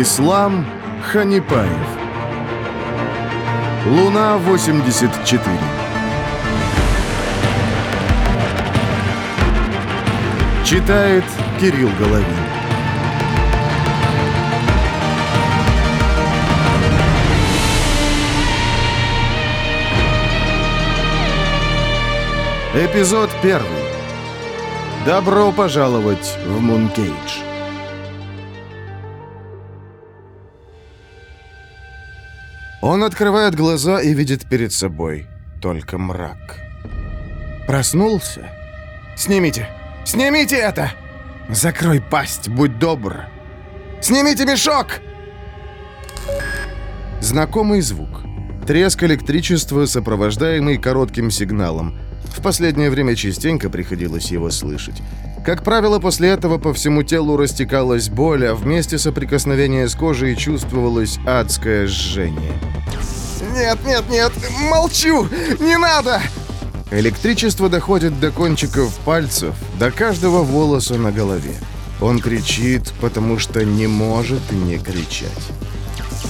Ислам Ханипаев Луна 84 Читает Кирилл Головин Эпизод первый. Добро пожаловать в Мункейдж. Он открывает глаза и видит перед собой только мрак. Проснулся? Снимите! Снимите это! Закрой пасть, будь добр! Снимите мешок! Знакомый звук. Треск электричества, сопровождаемый коротким сигналом. В последнее время частенько приходилось его слышать. Как правило, после этого по всему телу растекалась боль, а вместе соприкосновения с кожей чувствовалось адское жжение. «Нет, нет, нет! Молчу! Не надо!» Электричество доходит до кончиков пальцев, до каждого волоса на голове. Он кричит, потому что не может не кричать.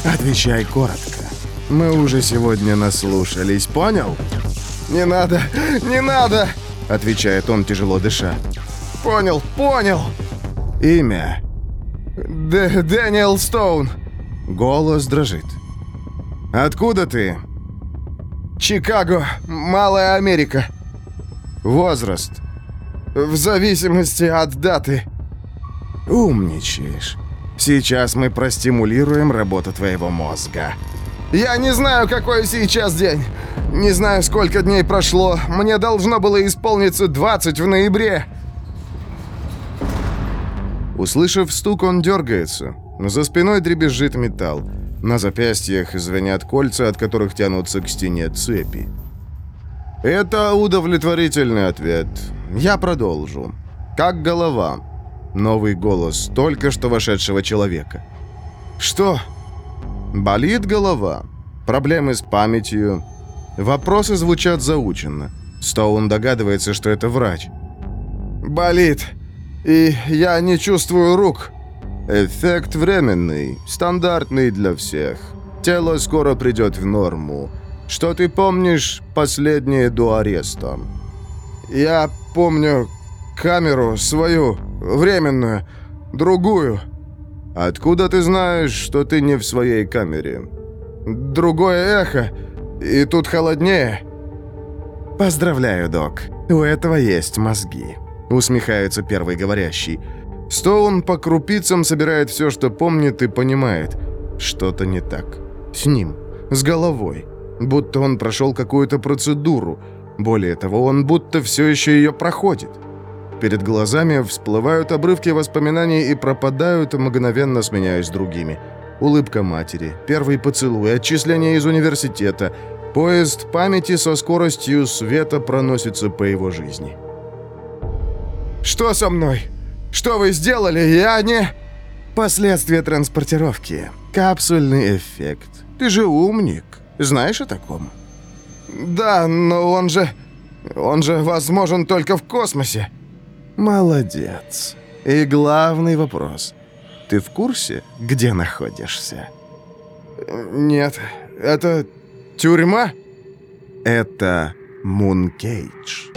«Отвечай коротко. Мы уже сегодня наслушались, понял?» «Не надо! Не надо!» — отвечает он, тяжело дыша. Понял, понял. Имя. Д Дэниел Стоун. Голос дрожит. Откуда ты? Чикаго, Малая Америка. Возраст. В зависимости от даты. Умничаешь. Сейчас мы простимулируем работу твоего мозга. Я не знаю, какой сейчас день. Не знаю, сколько дней прошло. Мне должно было исполниться 20 в ноябре. Услышав стук, он дергается. За спиной дребезжит металл. На запястьях звенят кольца, от которых тянутся к стене цепи. Это удовлетворительный ответ. Я продолжу. Как голова. Новый голос только что вошедшего человека. Что? Болит голова? Проблемы с памятью? Вопросы звучат заученно. Стоун догадывается, что это врач. «Болит и я не чувствую рук. Эффект временный, стандартный для всех. Тело скоро придет в норму. Что ты помнишь последнее до ареста? Я помню камеру свою, временную, другую. Откуда ты знаешь, что ты не в своей камере? Другое эхо, и тут холоднее. Поздравляю, док. У этого есть мозги усмехается первый говорящий. Стоун по крупицам собирает все, что помнит и понимает. Что-то не так. С ним. С головой. Будто он прошел какую-то процедуру. Более того, он будто все еще ее проходит. Перед глазами всплывают обрывки воспоминаний и пропадают, мгновенно сменяясь другими. Улыбка матери, первый поцелуй, отчисление из университета. Поезд памяти со скоростью света проносится по его жизни. Что со мной? Что вы сделали? Я не...» «Последствия транспортировки. Капсульный эффект. Ты же умник. Знаешь о таком?» «Да, но он же... Он же возможен только в космосе». «Молодец. И главный вопрос. Ты в курсе, где находишься?» «Нет. Это тюрьма?» «Это Мункейдж».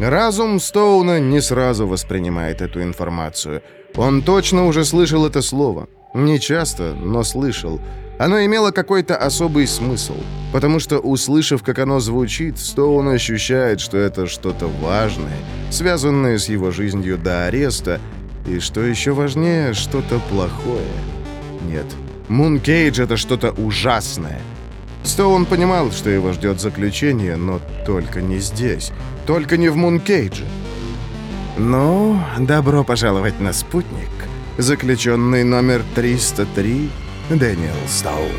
Разум Стоуна не сразу воспринимает эту информацию. Он точно уже слышал это слово. Не часто, но слышал. Оно имело какой-то особый смысл, потому что, услышав, как оно звучит, Стоун ощущает, что это что-то важное, связанное с его жизнью до ареста, и, что еще важнее, что-то плохое. Нет, Мункейдж — это что-то ужасное — Стоун понимал, что его ждет заключение, но только не здесь. Только не в Мункейдже. «Ну, добро пожаловать на спутник. Заключенный номер 303, Дэниел Стоун».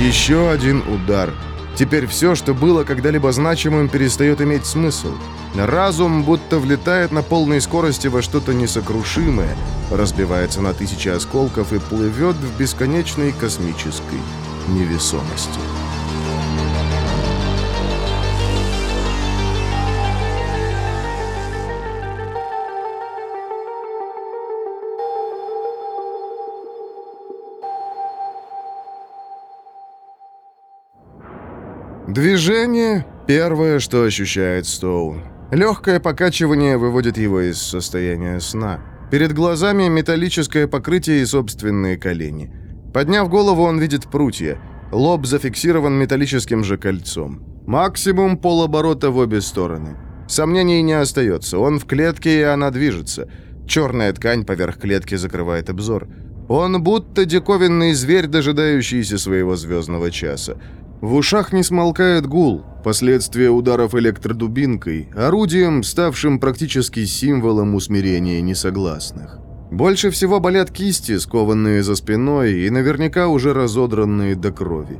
Еще один удар. Теперь все, что было когда-либо значимым, перестает иметь смысл. Разум будто влетает на полной скорости во что-то несокрушимое, разбивается на тысячи осколков и плывет в бесконечной космической невесомости. Движение — первое, что ощущает Стоун. Легкое покачивание выводит его из состояния сна. Перед глазами металлическое покрытие и собственные колени. Подняв голову, он видит прутья. Лоб зафиксирован металлическим же кольцом. Максимум полоборота в обе стороны. Сомнений не остается. Он в клетке, и она движется. Черная ткань поверх клетки закрывает обзор. Он будто диковинный зверь, дожидающийся своего звездного часа. В ушах не смолкает гул, последствия ударов электродубинкой, орудием, ставшим практически символом усмирения несогласных. Больше всего болят кисти, скованные за спиной и наверняка уже разодранные до крови.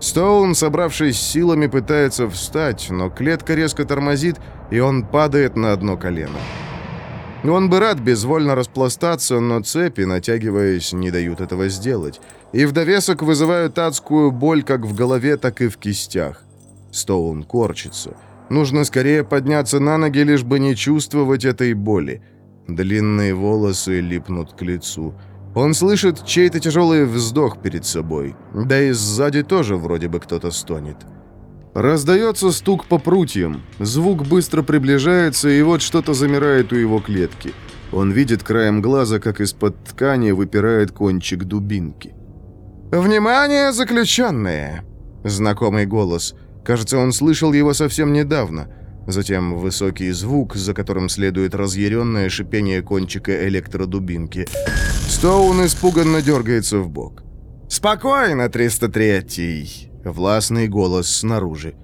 Стоун, собравшись силами, пытается встать, но клетка резко тормозит, и он падает на одно колено. Он бы рад безвольно распластаться, но цепи, натягиваясь, не дают этого сделать. И в довесок вызывают адскую боль как в голове, так и в кистях. Стоун корчится. Нужно скорее подняться на ноги, лишь бы не чувствовать этой боли. Длинные волосы липнут к лицу. Он слышит чей-то тяжелый вздох перед собой. Да и сзади тоже вроде бы кто-то стонет. Раздается стук по прутьям. Звук быстро приближается, и вот что-то замирает у его клетки. Он видит краем глаза, как из-под ткани выпирает кончик дубинки. «Внимание, заключенные!» Знакомый голос. Кажется, он слышал его совсем недавно. Затем высокий звук, за которым следует разъяренное шипение кончика электродубинки. Стоун испуганно дергается в бок. «Спокойно, 303-й!» Властный голос снаружи.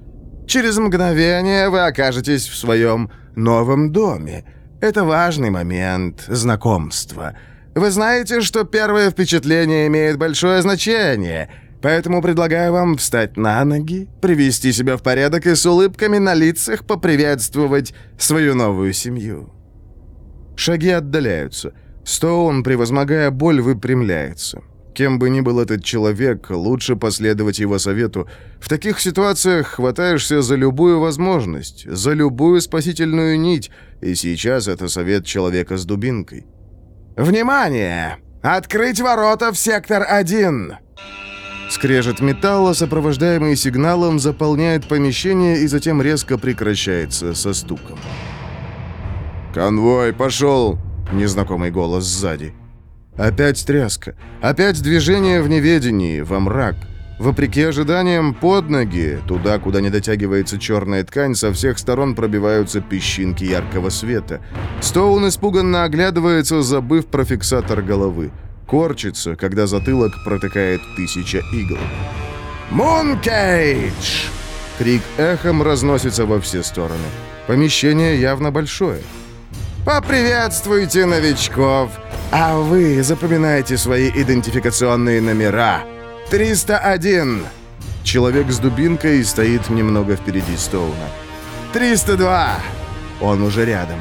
«Через мгновение вы окажетесь в своем новом доме. Это важный момент знакомства. Вы знаете, что первое впечатление имеет большое значение, поэтому предлагаю вам встать на ноги, привести себя в порядок и с улыбками на лицах поприветствовать свою новую семью». Шаги отдаляются. Стоун, превозмогая боль, выпрямляется. Кем бы ни был этот человек, лучше последовать его совету. В таких ситуациях хватаешься за любую возможность, за любую спасительную нить, и сейчас это совет человека с дубинкой. «Внимание! Открыть ворота в сектор 1!» Скрежет металла, сопровождаемый сигналом, заполняет помещение и затем резко прекращается со стуком. «Конвой, пошел!» — незнакомый голос сзади. Опять тряска. Опять движение в неведении, во мрак. Вопреки ожиданиям, под ноги, туда, куда не дотягивается черная ткань, со всех сторон пробиваются песчинки яркого света. Стоун испуганно оглядывается, забыв про фиксатор головы. Корчится, когда затылок протыкает тысяча игл. «Мункейдж!» Крик эхом разносится во все стороны. Помещение явно большое. «Поприветствуйте новичков! А вы запоминайте свои идентификационные номера. 301!» Человек с дубинкой стоит немного впереди Стоуна. «302!» Он уже рядом.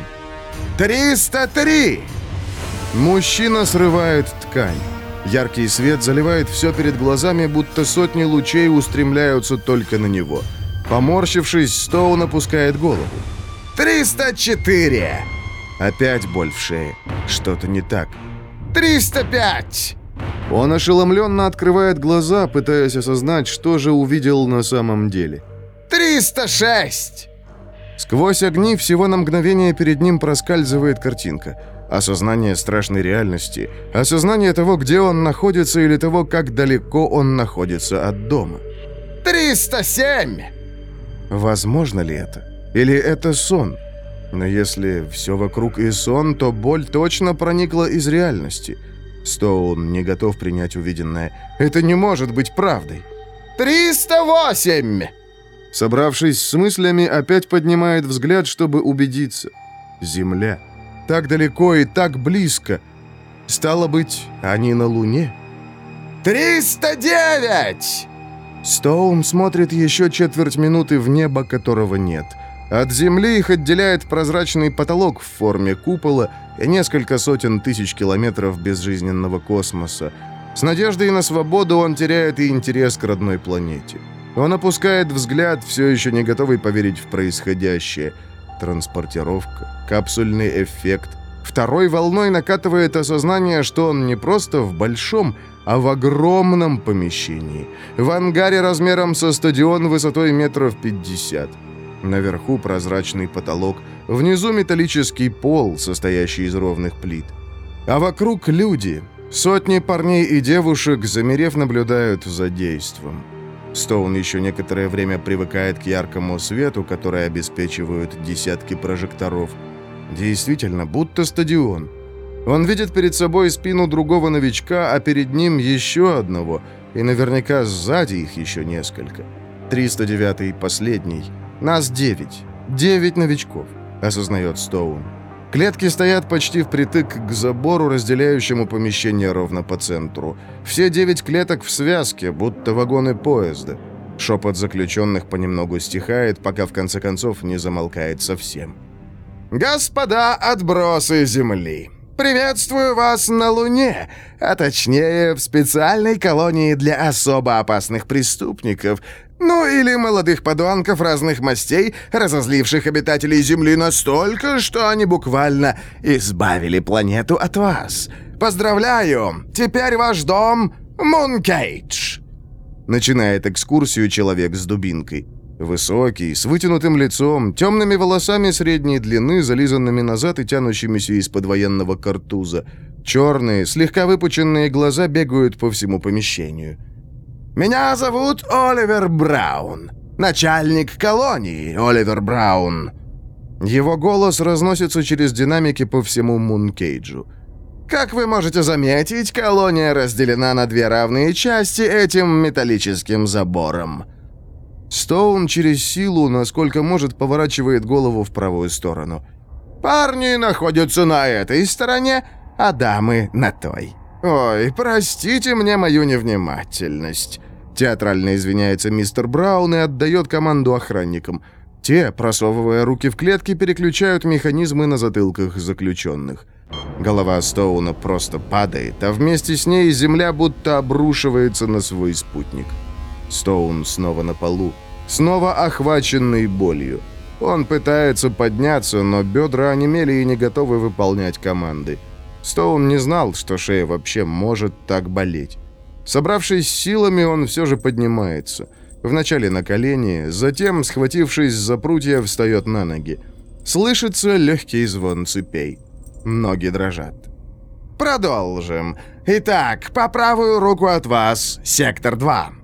«303!» Мужчина срывает ткань. Яркий свет заливает все перед глазами, будто сотни лучей устремляются только на него. Поморщившись, Стоун опускает голову. «304!» Опять боль в шее. Что-то не так. «305!» Он ошеломленно открывает глаза, пытаясь осознать, что же увидел на самом деле. «306!» Сквозь огни всего на мгновение перед ним проскальзывает картинка. Осознание страшной реальности. Осознание того, где он находится, или того, как далеко он находится от дома. «307!» Возможно ли это? Или это сон? Но если все вокруг и сон, то боль точно проникла из реальности. Стоун не готов принять увиденное. Это не может быть правдой. «Триста восемь!» Собравшись с мыслями, опять поднимает взгляд, чтобы убедиться. Земля. Так далеко и так близко. Стало быть, они на Луне. «Триста девять!» Стоун смотрит еще четверть минуты в небо, которого нет – от Земли их отделяет прозрачный потолок в форме купола и несколько сотен тысяч километров безжизненного космоса. С надеждой на свободу он теряет и интерес к родной планете. Он опускает взгляд, все еще не готовый поверить в происходящее. Транспортировка, капсульный эффект, Второй волной накатывает осознание, что он не просто в большом, а в огромном помещении. В ангаре размером со стадион высотой метров 50. Наверху прозрачный потолок, внизу металлический пол, состоящий из ровных плит. А вокруг люди. Сотни парней и девушек, замерев, наблюдают за действом. Стоун еще некоторое время привыкает к яркому свету, который обеспечивают десятки прожекторов. Действительно, будто стадион. Он видит перед собой спину другого новичка, а перед ним еще одного, и наверняка сзади их еще несколько. 309-й последний. Нас девять. Девять новичков, осознает Стоун. Клетки стоят почти впритык к забору, разделяющему помещение ровно по центру. Все девять клеток в связке, будто вагоны поезда. Шепот заключенных понемногу стихает, пока в конце концов не замолкает совсем. «Господа отбросы Земли, приветствую вас на Луне, а точнее в специальной колонии для особо опасных преступников, ну или молодых подонков разных мастей, разозливших обитателей Земли настолько, что они буквально избавили планету от вас. Поздравляю! Теперь ваш дом — Мункейдж!» Начинает экскурсию человек с дубинкой. Высокий, с вытянутым лицом, темными волосами средней длины, зализанными назад и тянущимися из-под военного картуза. Черные, слегка выпученные глаза бегают по всему помещению. «Меня зовут Оливер Браун. Начальник колонии Оливер Браун». Его голос разносится через динамики по всему Мункейджу. Как вы можете заметить, колония разделена на две равные части этим металлическим забором. Стоун через силу, насколько может, поворачивает голову в правую сторону. «Парни находятся на этой стороне, а дамы на той». «Ой, простите мне мою невнимательность». Театрально извиняется мистер Браун и отдает команду охранникам. Те, просовывая руки в клетки, переключают механизмы на затылках заключенных. Голова Стоуна просто падает, а вместе с ней земля будто обрушивается на свой спутник. Стоун снова на полу, снова охваченный болью. Он пытается подняться, но бедра онемели и не готовы выполнять команды. Стоун не знал, что шея вообще может так болеть. Собравшись силами, он все же поднимается. Вначале на колени, затем, схватившись за прутья, встает на ноги. Слышится легкий звон цепей. Ноги дрожат. «Продолжим. Итак, по правую руку от вас, сектор 2».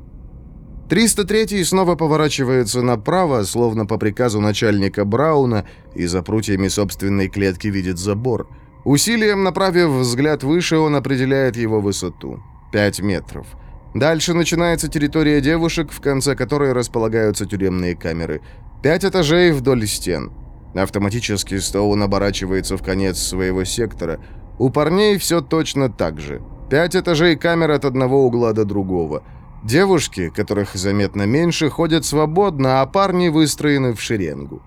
303 снова поворачивается направо, словно по приказу начальника Брауна, и за прутьями собственной клетки видит забор. Усилием направив взгляд выше, он определяет его высоту. 5 метров. Дальше начинается территория девушек, в конце которой располагаются тюремные камеры. Пять этажей вдоль стен. Автоматически Стоун оборачивается в конец своего сектора. У парней все точно так же. Пять этажей камер от одного угла до другого. Девушки, которых заметно меньше, ходят свободно, а парни выстроены в шеренгу.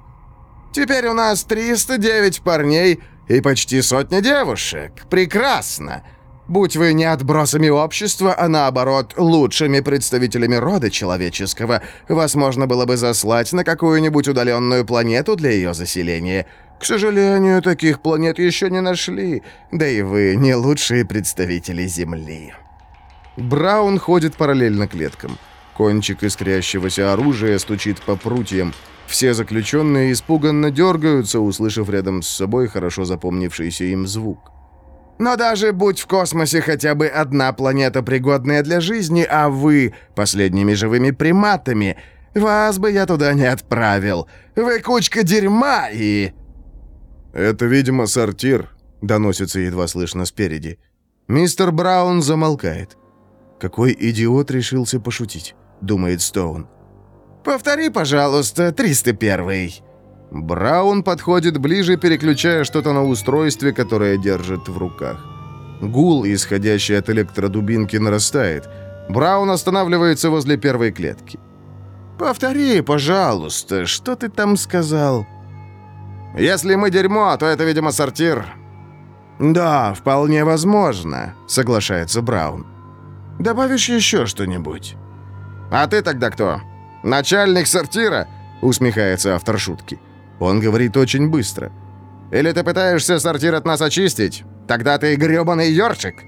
«Теперь у нас 309 парней и почти сотня девушек. Прекрасно! Будь вы не отбросами общества, а наоборот, лучшими представителями рода человеческого, вас можно было бы заслать на какую-нибудь удаленную планету для ее заселения. К сожалению, таких планет еще не нашли, да и вы не лучшие представители Земли. Браун ходит параллельно клеткам. Кончик искрящегося оружия стучит по прутьям. Все заключенные испуганно дергаются, услышав рядом с собой хорошо запомнившийся им звук. Но даже будь в космосе хотя бы одна планета, пригодная для жизни, а вы — последними живыми приматами, вас бы я туда не отправил. Вы кучка дерьма и...» «Это, видимо, сортир», — доносится едва слышно спереди. Мистер Браун замолкает. Какой идиот решился пошутить, думает Стоун. «Повтори, пожалуйста, 301-й». Браун подходит ближе, переключая что-то на устройстве, которое держит в руках. Гул, исходящий от электродубинки, нарастает. Браун останавливается возле первой клетки. «Повтори, пожалуйста, что ты там сказал?» «Если мы дерьмо, то это, видимо, сортир». «Да, вполне возможно», — соглашается Браун. Добавишь еще что-нибудь?» «А ты тогда кто? Начальник сортира?» — усмехается автор шутки. Он говорит очень быстро. Или ты пытаешься сортир от нас очистить? Тогда ты грёбаный ёршик!»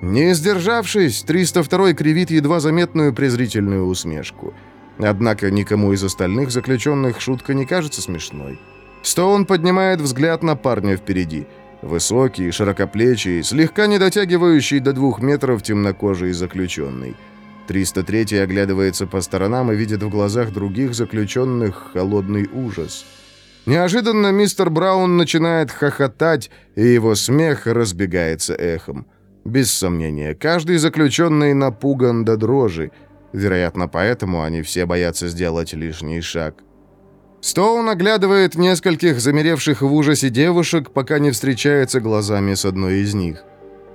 Не сдержавшись, 302 кривит едва заметную презрительную усмешку. Однако никому из остальных заключенных шутка не кажется смешной. Стоун поднимает взгляд на парня впереди. Высокий, широкоплечий, слегка не дотягивающий до двух метров темнокожий заключенный. 303 оглядывается по сторонам и видит в глазах других заключенных холодный ужас. Неожиданно мистер Браун начинает хохотать, и его смех разбегается эхом. Без сомнения, каждый заключенный напуган до дрожи. Вероятно, поэтому они все боятся сделать лишний шаг. Стоун оглядывает нескольких замеревших в ужасе девушек, пока не встречается глазами с одной из них.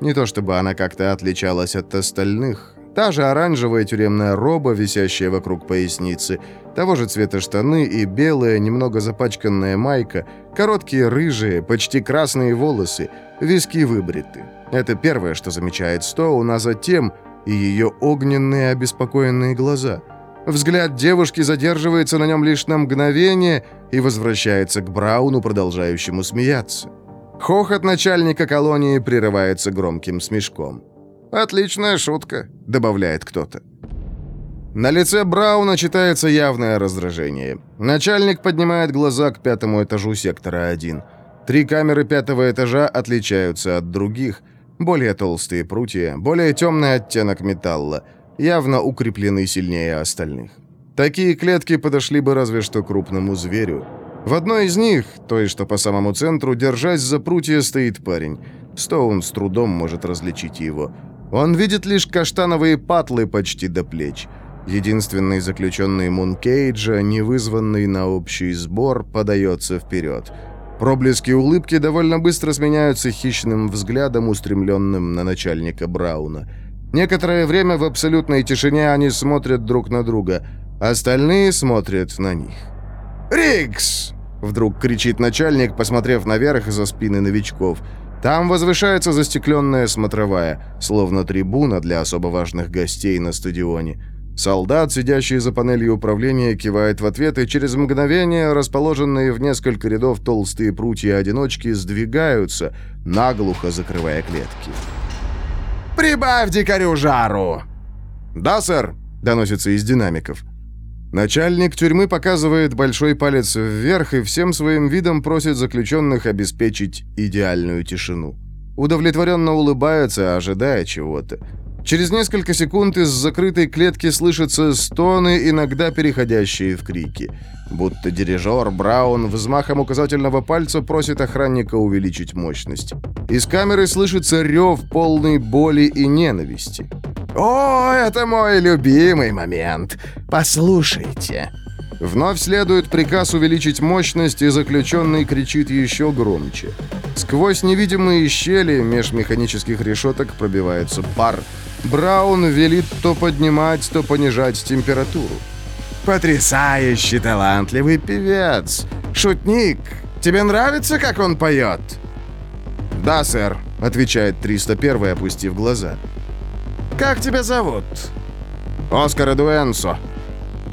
Не то чтобы она как-то отличалась от остальных. Та же оранжевая тюремная роба, висящая вокруг поясницы, того же цвета штаны и белая, немного запачканная майка, короткие рыжие, почти красные волосы, виски выбриты. Это первое, что замечает Стоун, а затем и ее огненные обеспокоенные глаза – Взгляд девушки задерживается на нем лишь на мгновение и возвращается к Брауну, продолжающему смеяться. Хохот начальника колонии прерывается громким смешком. «Отличная шутка», — добавляет кто-то. На лице Брауна читается явное раздражение. Начальник поднимает глаза к пятому этажу сектора 1. Три камеры пятого этажа отличаются от других. Более толстые прутья, более темный оттенок металла — явно укреплены сильнее остальных. Такие клетки подошли бы разве что крупному зверю. В одной из них, той, что по самому центру, держась за прутья, стоит парень. Стоун с трудом может различить его. Он видит лишь каштановые патлы почти до плеч. Единственный заключенный Мункейджа, не вызванный на общий сбор, подается вперед. Проблески улыбки довольно быстро сменяются хищным взглядом, устремленным на начальника Брауна – Некоторое время в абсолютной тишине они смотрят друг на друга, остальные смотрят на них. «Рикс!» — вдруг кричит начальник, посмотрев наверх за спины новичков. Там возвышается застекленная смотровая, словно трибуна для особо важных гостей на стадионе. Солдат, сидящий за панелью управления, кивает в ответ, и через мгновение расположенные в несколько рядов толстые прутья-одиночки сдвигаются, наглухо закрывая клетки. «Прибавь дикарю жару!» «Да, сэр», — доносится из динамиков. Начальник тюрьмы показывает большой палец вверх и всем своим видом просит заключенных обеспечить идеальную тишину. Удовлетворенно улыбается, ожидая чего-то. Через несколько секунд из закрытой клетки слышатся стоны, иногда переходящие в крики. Будто дирижер Браун взмахом указательного пальца просит охранника увеличить мощность. Из камеры слышится рев полной боли и ненависти. «О, это мой любимый момент! Послушайте!» Вновь следует приказ увеличить мощность, и заключенный кричит еще громче. Сквозь невидимые щели меж механических решеток пробивается пар – Браун велит то поднимать, то понижать температуру. «Потрясающий талантливый певец! Шутник! Тебе нравится, как он поет?» «Да, сэр», — отвечает 301, опустив глаза. «Как тебя зовут?» «Оскар Эдуэнсо».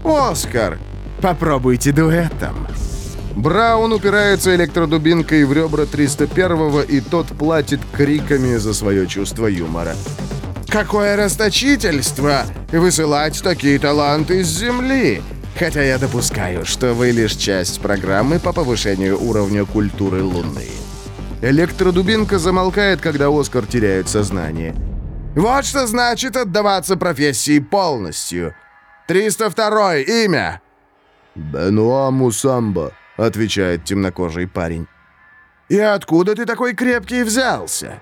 «Оскар, попробуйте дуэтом». Браун упирается электродубинкой в ребра 301-го, и тот платит криками за свое чувство юмора. Какое расточительство высылать такие таланты с Земли! Хотя я допускаю, что вы лишь часть программы по повышению уровня культуры Луны. Электродубинка замолкает, когда Оскар теряет сознание. Вот что значит отдаваться профессии полностью. 302 имя. Бенуа Мусамба, отвечает темнокожий парень. И откуда ты такой крепкий взялся?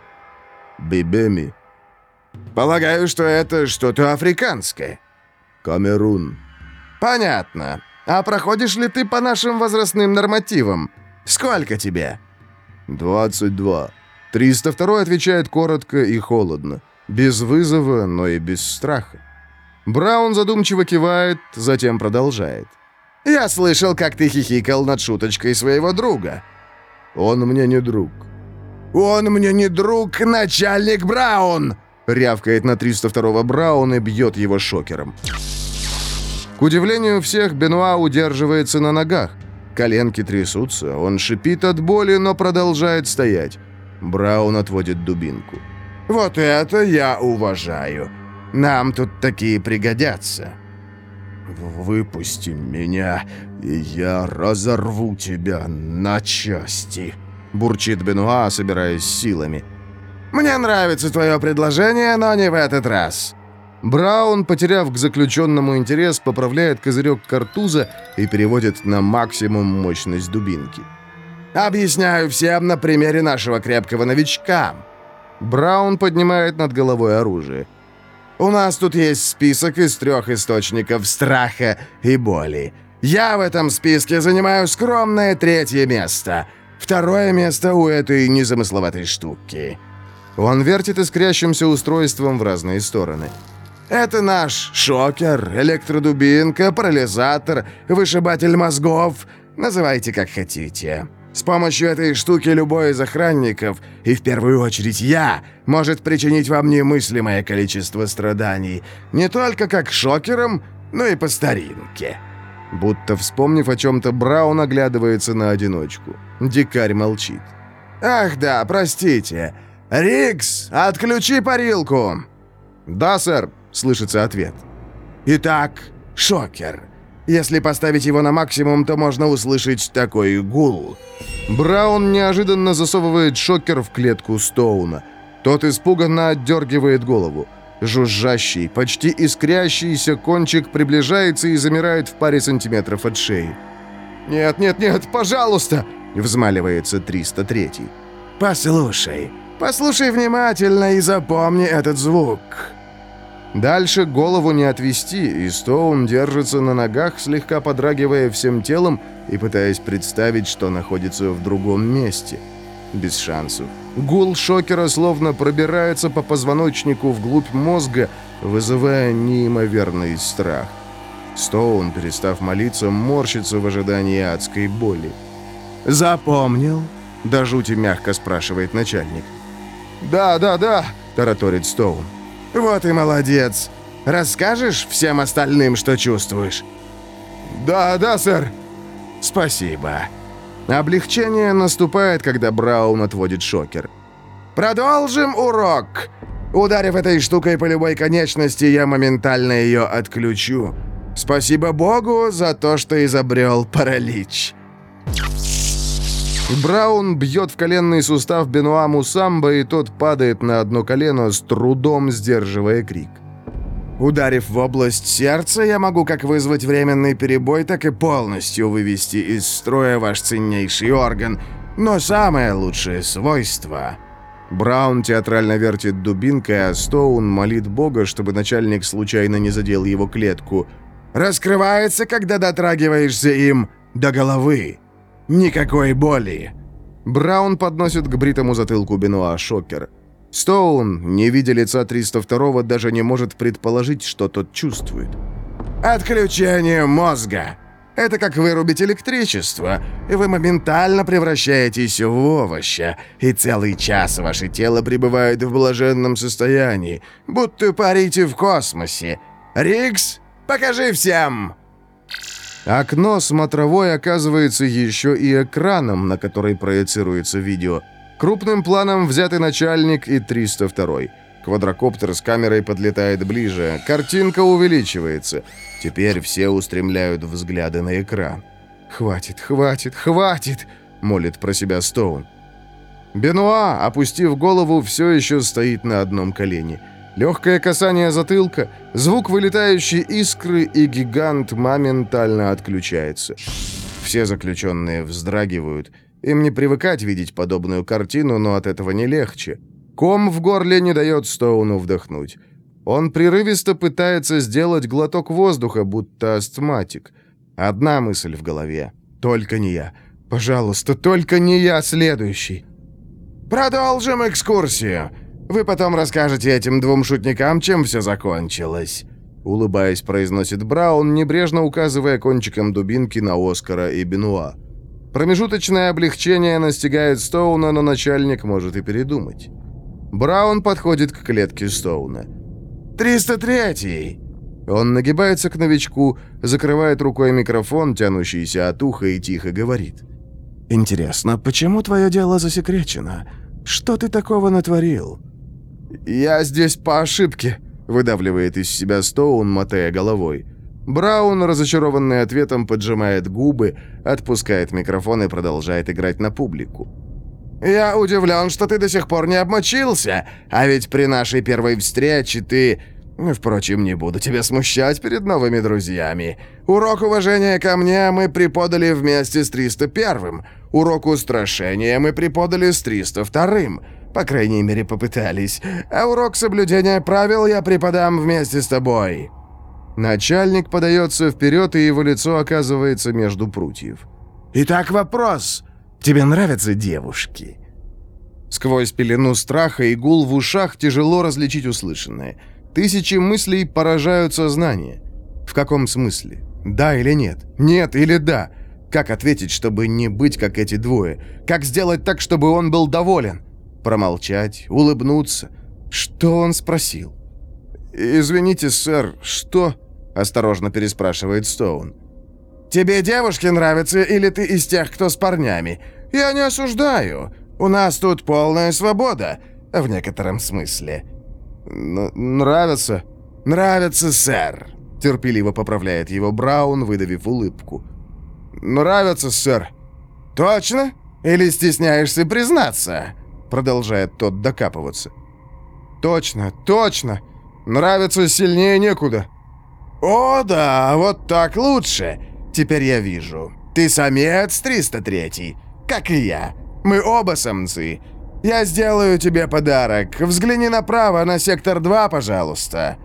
Бибеми. Полагаю, что это что-то африканское. Камерун. Понятно. А проходишь ли ты по нашим возрастным нормативам? Сколько тебе? 22. 302 отвечает коротко и холодно. Без вызова, но и без страха. Браун задумчиво кивает, затем продолжает. «Я слышал, как ты хихикал над шуточкой своего друга». «Он мне не друг». «Он мне не друг, начальник Браун!» Рявкает на 302-го Браун и бьет его шокером. К удивлению всех, Бенуа удерживается на ногах. Коленки трясутся, он шипит от боли, но продолжает стоять. Браун отводит дубинку. «Вот это я уважаю. Нам тут такие пригодятся». «Выпусти меня, и я разорву тебя на части», — бурчит Бенуа, собираясь силами. «Мне нравится твое предложение, но не в этот раз». Браун, потеряв к заключенному интерес, поправляет козырек картуза и переводит на максимум мощность дубинки. «Объясняю всем на примере нашего крепкого новичка». Браун поднимает над головой оружие. У нас тут есть список из трех источников страха и боли. Я в этом списке занимаю скромное третье место. Второе место у этой незамысловатой штуки. Он вертит искрящимся устройством в разные стороны. Это наш шокер, электродубинка, парализатор, вышибатель мозгов. Называйте как хотите. С помощью этой штуки любой из охранников, и в первую очередь я, может причинить вам немыслимое количество страданий. Не только как шокером, но и по старинке». Будто вспомнив о чем-то, Браун оглядывается на одиночку. Дикарь молчит. «Ах да, простите. Рикс, отключи парилку!» «Да, сэр», — слышится ответ. «Итак, шокер. Если поставить его на максимум, то можно услышать такой гул. Браун неожиданно засовывает шокер в клетку Стоуна. Тот испуганно отдергивает голову. Жужжащий, почти искрящийся кончик приближается и замирает в паре сантиметров от шеи. «Нет, нет, нет, пожалуйста!» — взмаливается 303-й. «Послушай, послушай внимательно и запомни этот звук». Дальше голову не отвести, и Стоун держится на ногах, слегка подрагивая всем телом и пытаясь представить, что находится в другом месте. Без шансов. Гул шокера словно пробирается по позвоночнику вглубь мозга, вызывая неимоверный страх. Стоун, перестав молиться, морщится в ожидании адской боли. «Запомнил?» — до жути мягко спрашивает начальник. «Да, да, да», — тараторит Стоун. «Вот и молодец. Расскажешь всем остальным, что чувствуешь?» «Да, да, сэр». «Спасибо». Облегчение наступает, когда Браун отводит шокер. «Продолжим урок. Ударив этой штукой по любой конечности, я моментально ее отключу. Спасибо Богу за то, что изобрел паралич». Браун бьет в коленный сустав Бенуа Мусамба, и тот падает на одно колено, с трудом сдерживая крик. Ударив в область сердца, я могу как вызвать временный перебой, так и полностью вывести из строя ваш ценнейший орган. Но самое лучшее свойство... Браун театрально вертит дубинкой, а Стоун молит Бога, чтобы начальник случайно не задел его клетку. «Раскрывается, когда дотрагиваешься им до головы». Никакой боли!» Браун подносит к бритому затылку Бенуа шокер. Стоун, не видя лица 302-го, даже не может предположить, что тот чувствует. «Отключение мозга! Это как вырубить электричество, и вы моментально превращаетесь в овоща, и целый час ваше тело пребывает в блаженном состоянии, будто парите в космосе. Рикс, покажи всем!» Окно смотровой оказывается еще и экраном, на который проецируется видео. Крупным планом взятый начальник и 302 Квадрокоптер с камерой подлетает ближе. Картинка увеличивается. Теперь все устремляют взгляды на экран. «Хватит, хватит, хватит!» — молит про себя Стоун. Бенуа, опустив голову, все еще стоит на одном колене. Легкое касание затылка, звук вылетающей искры, и гигант моментально отключается. Все заключенные вздрагивают. Им не привыкать видеть подобную картину, но от этого не легче. Ком в горле не дает Стоуну вдохнуть. Он прерывисто пытается сделать глоток воздуха, будто астматик. Одна мысль в голове. «Только не я. Пожалуйста, только не я следующий». «Продолжим экскурсию. Вы потом расскажете этим двум шутникам, чем все закончилось». Улыбаясь, произносит Браун, небрежно указывая кончиком дубинки на Оскара и Бенуа. Промежуточное облегчение настигает Стоуна, но начальник может и передумать. Браун подходит к клетке Стоуна. «303-й! Он нагибается к новичку, закрывает рукой микрофон, тянущийся от уха, и тихо говорит. «Интересно, почему твое дело засекречено? Что ты такого натворил?» «Я здесь по ошибке», — выдавливает из себя Стоун, мотая головой. Браун, разочарованный ответом, поджимает губы, отпускает микрофон и продолжает играть на публику. «Я удивлен, что ты до сих пор не обмочился, а ведь при нашей первой встрече ты Впрочем, не буду тебя смущать перед новыми друзьями. Урок уважения ко мне мы преподали вместе с 301-м. Урок устрашения мы преподали с 302-м. По крайней мере, попытались. А урок соблюдения правил я преподам вместе с тобой». Начальник подается вперед, и его лицо оказывается между прутьев. «Итак, вопрос. Тебе нравятся девушки?» Сквозь пелену страха и гул в ушах тяжело различить услышанное – Тысячи мыслей поражают сознание. В каком смысле? Да или нет? Нет или да? Как ответить, чтобы не быть как эти двое? Как сделать так, чтобы он был доволен? Промолчать, улыбнуться. Что он спросил? «Извините, сэр, что?» – осторожно переспрашивает Стоун. «Тебе девушки нравятся или ты из тех, кто с парнями? Я не осуждаю. У нас тут полная свобода, в некотором смысле. «Нравится?» «Нравится, сэр», — терпеливо поправляет его Браун, выдавив улыбку. «Нравится, сэр». «Точно? Или стесняешься признаться?» Продолжает тот докапываться. «Точно, точно. Нравится сильнее некуда». «О, да, вот так лучше. Теперь я вижу. Ты самец 303, как и я. Мы оба самцы. «Я сделаю тебе подарок. Взгляни направо на сектор 2, пожалуйста».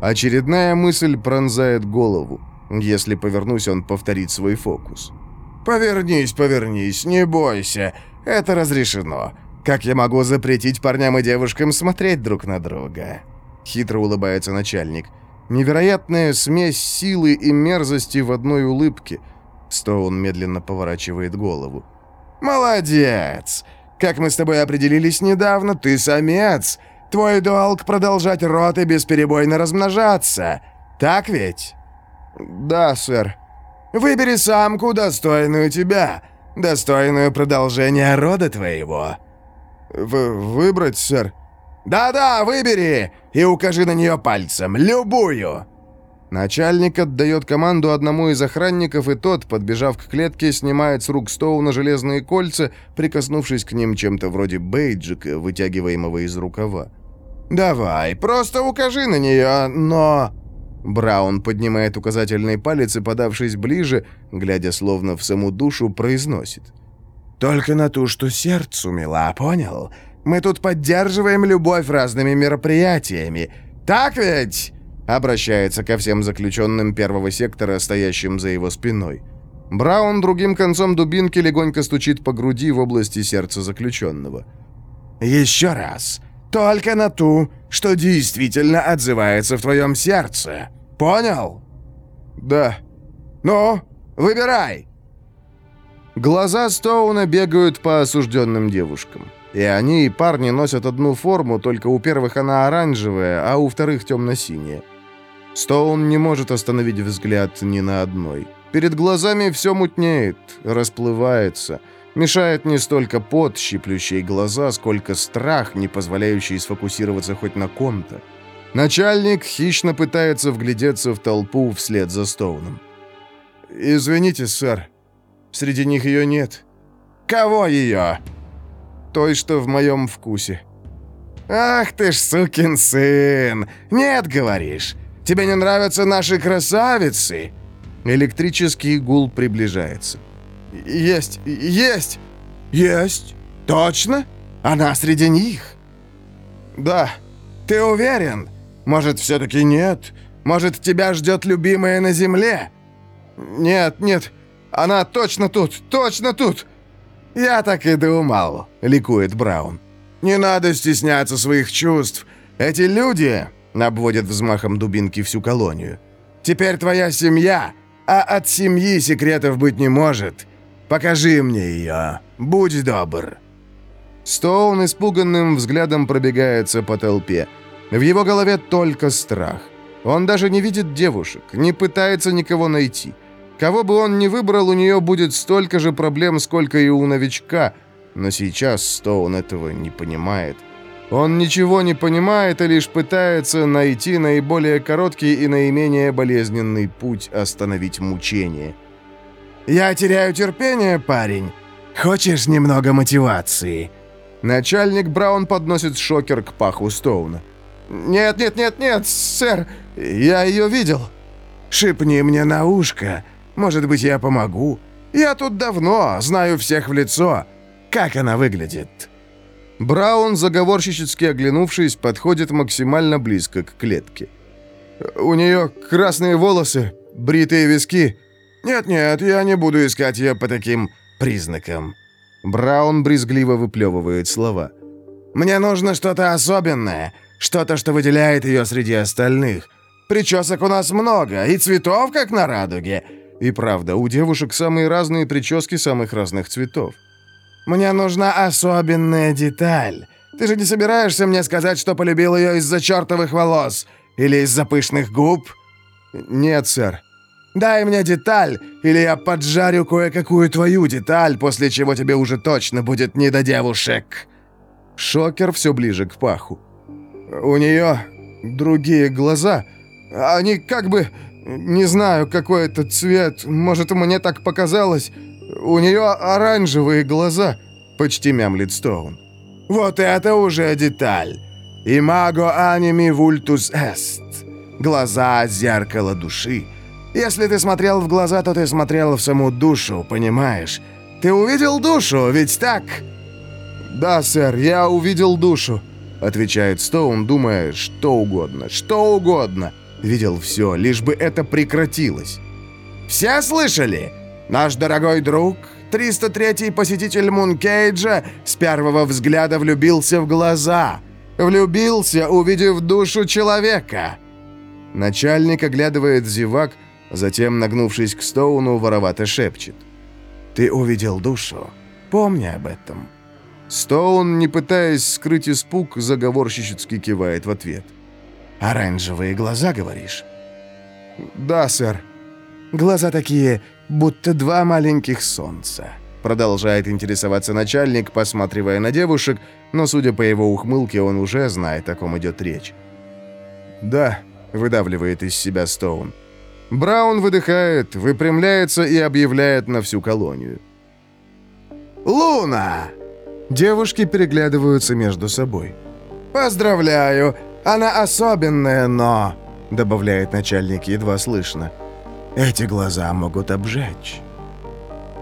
Очередная мысль пронзает голову. Если повернусь, он повторит свой фокус. «Повернись, повернись, не бойся. Это разрешено. Как я могу запретить парням и девушкам смотреть друг на друга?» Хитро улыбается начальник. Невероятная смесь силы и мерзости в одной улыбке. Стоун медленно поворачивает голову. «Молодец! Как мы с тобой определились недавно, ты самец. Твой долг продолжать рот и бесперебойно размножаться. Так ведь?» «Да, сэр». «Выбери самку, достойную тебя, достойную продолжения рода твоего». В «Выбрать, сэр?» «Да-да, выбери и укажи на нее пальцем, любую». Начальник отдает команду одному из охранников, и тот, подбежав к клетке, снимает с рук Стоуна железные кольца, прикоснувшись к ним чем-то вроде бейджика, вытягиваемого из рукава. «Давай, просто укажи на нее, но...» Браун поднимает указательный палец и, подавшись ближе, глядя словно в саму душу, произносит. «Только на ту, что сердцу мила, понял? Мы тут поддерживаем любовь разными мероприятиями. Так ведь?» Обращается ко всем заключенным первого сектора, стоящим за его спиной. Браун другим концом дубинки легонько стучит по груди в области сердца заключенного. «Еще раз. Только на ту, что действительно отзывается в твоем сердце. Понял?» «Да». «Ну, выбирай!» Глаза Стоуна бегают по осужденным девушкам. И они, и парни, носят одну форму, только у первых она оранжевая, а у вторых темно-синяя. Стоун не может остановить взгляд ни на одной. Перед глазами все мутнеет, расплывается. Мешает не столько пот, щиплющий глаза, сколько страх, не позволяющий сфокусироваться хоть на ком-то. Начальник хищно пытается вглядеться в толпу вслед за Стоуном. «Извините, сэр, среди них ее нет». «Кого ее?» «Той, что в моем вкусе». «Ах ты ж сукин сын! Нет, говоришь? Тебе не нравятся наши красавицы?» Электрический гул приближается. «Есть! Есть! Есть! Точно? Она среди них?» «Да». «Ты уверен? Может, все-таки нет? Может, тебя ждет любимая на земле?» «Нет, нет. Она точно тут! Точно тут!» «Я так и думал», — ликует Браун. «Не надо стесняться своих чувств. Эти люди обводит взмахом дубинки всю колонию. «Теперь твоя семья, а от семьи секретов быть не может. Покажи мне ее. Будь добр». Стоун испуганным взглядом пробегается по толпе. В его голове только страх. Он даже не видит девушек, не пытается никого найти. Кого бы он ни выбрал, у нее будет столько же проблем, сколько и у новичка. Но сейчас Стоун этого не понимает. Он ничего не понимает и лишь пытается найти наиболее короткий и наименее болезненный путь остановить мучение. «Я теряю терпение, парень. Хочешь немного мотивации?» Начальник Браун подносит шокер к паху Стоуна. «Нет, нет, нет, нет, сэр, я ее видел». «Шипни мне на ушко. Может быть, я помогу. Я тут давно, знаю всех в лицо. Как она выглядит?» Браун, заговорщически оглянувшись, подходит максимально близко к клетке. «У нее красные волосы, бритые виски». «Нет-нет, я не буду искать ее по таким признакам». Браун брезгливо выплевывает слова. «Мне нужно что-то особенное, что-то, что выделяет ее среди остальных. Причесок у нас много, и цветов, как на радуге». И правда, у девушек самые разные прически самых разных цветов. «Мне нужна особенная деталь. Ты же не собираешься мне сказать, что полюбил ее из-за чертовых волос? Или из-за пышных губ?» «Нет, сэр». «Дай мне деталь, или я поджарю кое-какую твою деталь, после чего тебе уже точно будет не до девушек». Шокер все ближе к паху. «У нее другие глаза. Они как бы... Не знаю, какой это цвет. Может, мне так показалось. У нее оранжевые глаза», — почти мямлит Стоун. «Вот это уже деталь. Имаго аними вультус эст. Глаза — зеркало души. Если ты смотрел в глаза, то ты смотрел в саму душу, понимаешь? Ты увидел душу, ведь так?» «Да, сэр, я увидел душу», — отвечает Стоун, думая, что угодно, что угодно. Видел все, лишь бы это прекратилось. «Все слышали? Наш дорогой друг, 303-й посетитель Мункейджа, с первого взгляда влюбился в глаза. Влюбился, увидев душу человека». Начальник оглядывает зевак, затем, нагнувшись к Стоуну, воровато шепчет. «Ты увидел душу. Помни об этом». Стоун, не пытаясь скрыть испуг, заговорщически кивает в ответ. «Оранжевые глаза, говоришь?» «Да, сэр». «Глаза такие будто два маленьких солнца», — продолжает интересоваться начальник, посматривая на девушек, но, судя по его ухмылке, он уже знает, о ком идет речь. «Да», — выдавливает из себя Стоун. Браун выдыхает, выпрямляется и объявляет на всю колонию. «Луна!» Девушки переглядываются между собой. «Поздравляю! Она особенная, но...» Добавляет начальник едва слышно. Эти глаза могут обжечь.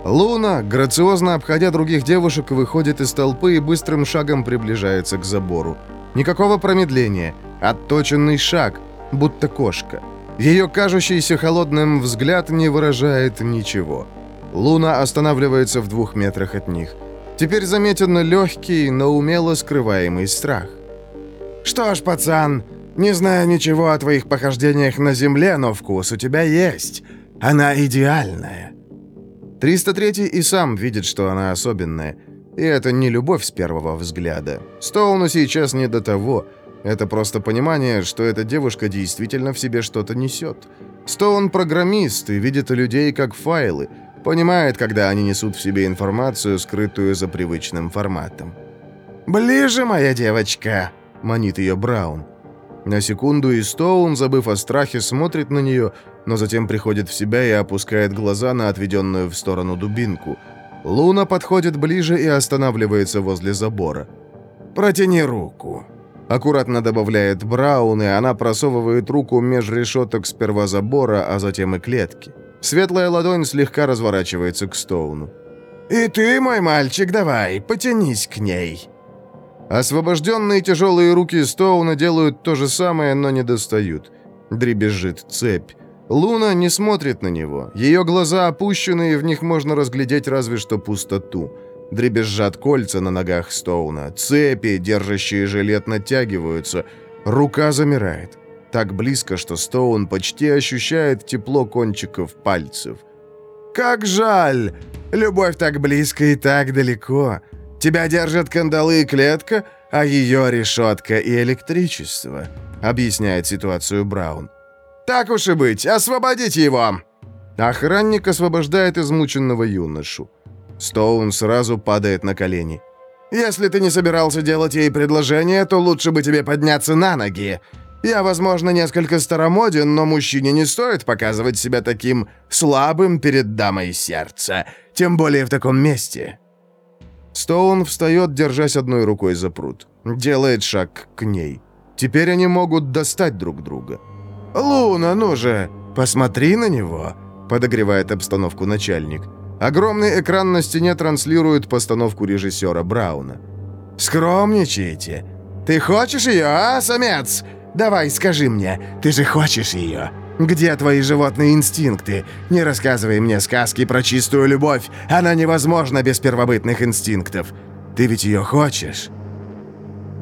Луна, грациозно обходя других девушек, выходит из толпы и быстрым шагом приближается к забору. Никакого промедления, отточенный шаг, будто кошка. Ее кажущийся холодным взгляд не выражает ничего. Луна останавливается в двух метрах от них. Теперь заметен легкий, но умело скрываемый страх. «Что ж, пацан, не знаю ничего о твоих похождениях на земле, но вкус у тебя есть. Она идеальная». 303 и сам видит, что она особенная. И это не любовь с первого взгляда. Стоуну сейчас не до того. Это просто понимание, что эта девушка действительно в себе что-то несет. Стоун программист и видит людей как файлы. Понимает, когда они несут в себе информацию, скрытую за привычным форматом. «Ближе, моя девочка!» — манит ее Браун. На секунду и Стоун, забыв о страхе, смотрит на нее, но затем приходит в себя и опускает глаза на отведенную в сторону дубинку. Луна подходит ближе и останавливается возле забора. «Протяни руку», — аккуратно добавляет Браун, и она просовывает руку меж решеток сперва забора, а затем и клетки. Светлая ладонь слегка разворачивается к Стоуну. «И ты, мой мальчик, давай, потянись к ней». Освобожденные тяжелые руки Стоуна делают то же самое, но не достают. Дребезжит цепь. Луна не смотрит на него. Ее глаза опущены, и в них можно разглядеть разве что пустоту. Дребезжат кольца на ногах Стоуна. Цепи, держащие жилет, натягиваются. Рука замирает. Так близко, что Стоун почти ощущает тепло кончиков пальцев. «Как жаль! Любовь так близко и так далеко!» Тебя держат кандалы и клетка, а ее решетка и электричество», — объясняет ситуацию Браун. Так уж и быть, освободите его!» Охранник освобождает измученного юношу. Стоун сразу падает на колени. «Если ты не собирался делать ей предложение, то лучше бы тебе подняться на ноги. Я, возможно, несколько старомоден, но мужчине не стоит показывать себя таким слабым перед дамой сердца, тем более в таком месте». Стоун встает, держась одной рукой за пруд. Делает шаг к ней. Теперь они могут достать друг друга. «Луна, ну же, посмотри на него!» подогревает обстановку начальник. Огромный экран на стене транслирует постановку режиссера Брауна. «Скромничайте. Ты хочешь ее, а, самец? Давай, скажи мне, ты же хочешь ее? Где твои животные инстинкты? Не рассказывай мне сказки про чистую любовь. Она невозможна без первобытных инстинктов. Ты ведь ее хочешь?»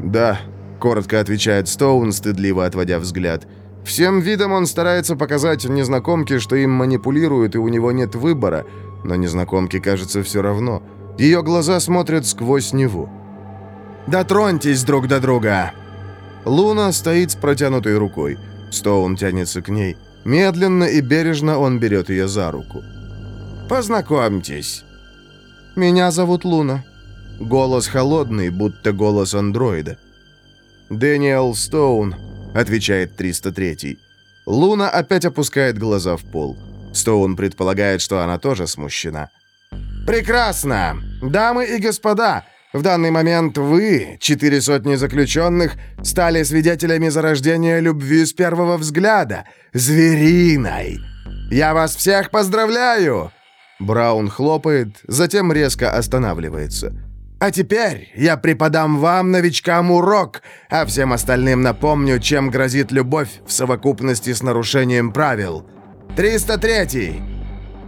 «Да», — коротко отвечает Стоун, стыдливо отводя взгляд. Всем видом он старается показать незнакомке, что им манипулируют и у него нет выбора, но незнакомке кажется все равно. Ее глаза смотрят сквозь него. «Дотроньтесь друг до друга!» Луна стоит с протянутой рукой. Стоун тянется к ней. Медленно и бережно он берет ее за руку. «Познакомьтесь». «Меня зовут Луна». Голос холодный, будто голос андроида. «Дэниел Стоун», — отвечает 303-й. Луна опять опускает глаза в пол. Стоун предполагает, что она тоже смущена. «Прекрасно! Дамы и господа, в данный момент вы, четыре сотни заключенных, стали свидетелями зарождения любви с первого взгляда, звериной. Я вас всех поздравляю!» Браун хлопает, затем резко останавливается. А теперь я преподам вам, новичкам, урок, а всем остальным напомню, чем грозит любовь в совокупности с нарушением правил. 303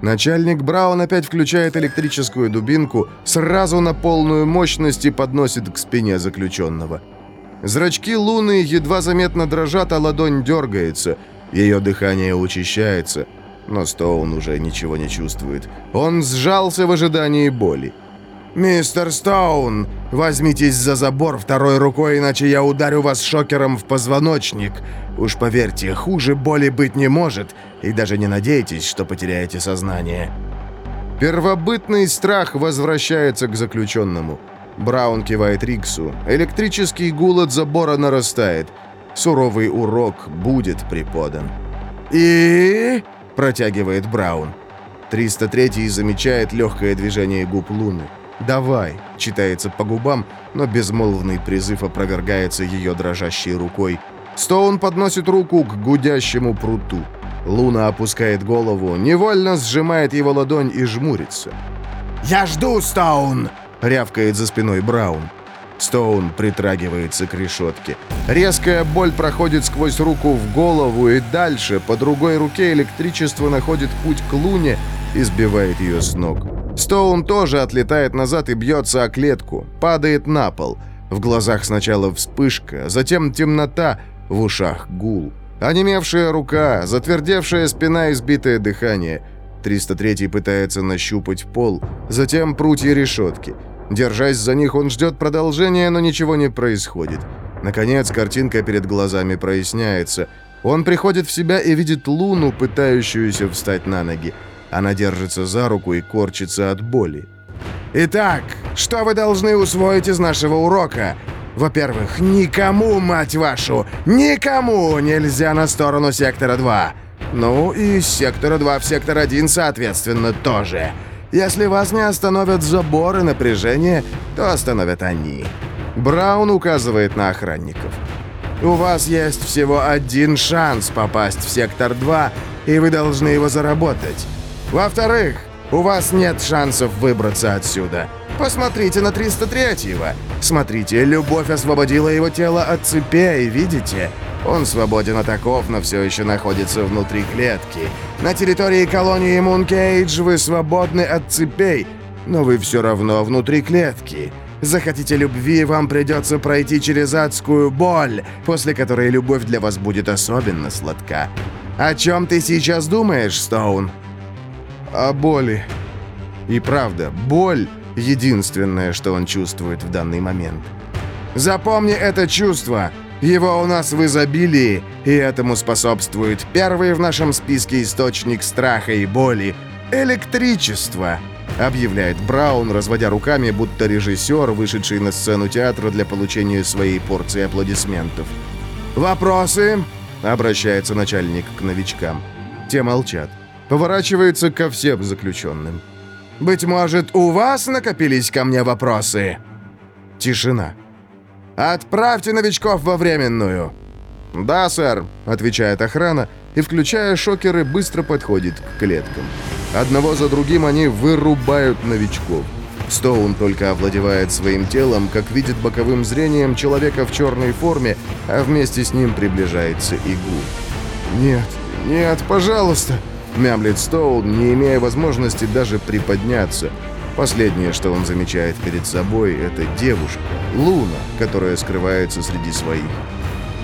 Начальник Браун опять включает электрическую дубинку, сразу на полную мощность и подносит к спине заключенного. Зрачки Луны едва заметно дрожат, а ладонь дергается. Ее дыхание учащается. Но Стоун уже ничего не чувствует. Он сжался в ожидании боли. «Мистер Стоун, возьмитесь за забор второй рукой, иначе я ударю вас шокером в позвоночник. Уж поверьте, хуже боли быть не может, и даже не надейтесь, что потеряете сознание». Первобытный страх возвращается к заключенному. Браун кивает Риксу. Электрический гул от забора нарастает. Суровый урок будет преподан. «И...» — протягивает Браун. 303 замечает легкое движение губ Луны. «Давай», — читается по губам, но безмолвный призыв опровергается ее дрожащей рукой. Стоун подносит руку к гудящему пруту. Луна опускает голову, невольно сжимает его ладонь и жмурится. «Я жду, Стоун!» — рявкает за спиной Браун. Стоун притрагивается к решетке. Резкая боль проходит сквозь руку в голову и дальше, по другой руке электричество находит путь к Луне и сбивает ее с ног. Стоун тоже отлетает назад и бьется о клетку, падает на пол. В глазах сначала вспышка, затем темнота, в ушах гул. Онемевшая рука, затвердевшая спина и сбитое дыхание. 303 пытается нащупать пол, затем прутья решетки. Держась за них, он ждет продолжения, но ничего не происходит. Наконец, картинка перед глазами проясняется. Он приходит в себя и видит Луну, пытающуюся встать на ноги. Она держится за руку и корчится от боли. «Итак, что вы должны усвоить из нашего урока? Во-первых, никому, мать вашу, никому нельзя на сторону сектора 2. Ну и сектора 2 в сектор 1, соответственно, тоже. Если вас не остановят заборы напряжения, то остановят они». Браун указывает на охранников. «У вас есть всего один шанс попасть в сектор 2, и вы должны его заработать. Во-вторых, у вас нет шансов выбраться отсюда. Посмотрите на 303-го. Смотрите, любовь освободила его тело от цепей, видите? Он свободен от оков, но все еще находится внутри клетки. На территории колонии Мункейдж вы свободны от цепей, но вы все равно внутри клетки. Захотите любви, вам придется пройти через адскую боль, после которой любовь для вас будет особенно сладка. О чем ты сейчас думаешь, Стоун? О боли. И правда, боль — единственное, что он чувствует в данный момент. Запомни это чувство. Его у нас в изобилии, и этому способствует первый в нашем списке источник страха и боли — электричество», — объявляет Браун, разводя руками, будто режиссер, вышедший на сцену театра для получения своей порции аплодисментов. «Вопросы?» — обращается начальник к новичкам. Те молчат. Поворачивается ко всем заключенным. «Быть может, у вас накопились ко мне вопросы?» Тишина. «Отправьте новичков во временную!» «Да, сэр», — отвечает охрана, и, включая шокеры, быстро подходит к клеткам. Одного за другим они вырубают новичков. Стоун только овладевает своим телом, как видит боковым зрением человека в черной форме, а вместе с ним приближается Игу. «Нет, нет, пожалуйста!» — мямлит Стоун, не имея возможности даже приподняться — Последнее, что он замечает перед собой, это девушка, Луна, которая скрывается среди своих.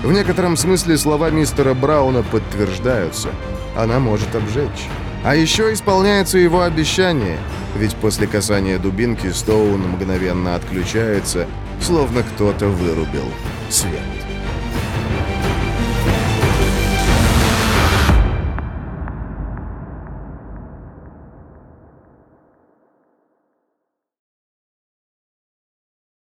В некотором смысле слова мистера Брауна подтверждаются. Она может обжечь. А еще исполняется его обещание, ведь после касания дубинки Стоун мгновенно отключается, словно кто-то вырубил свет.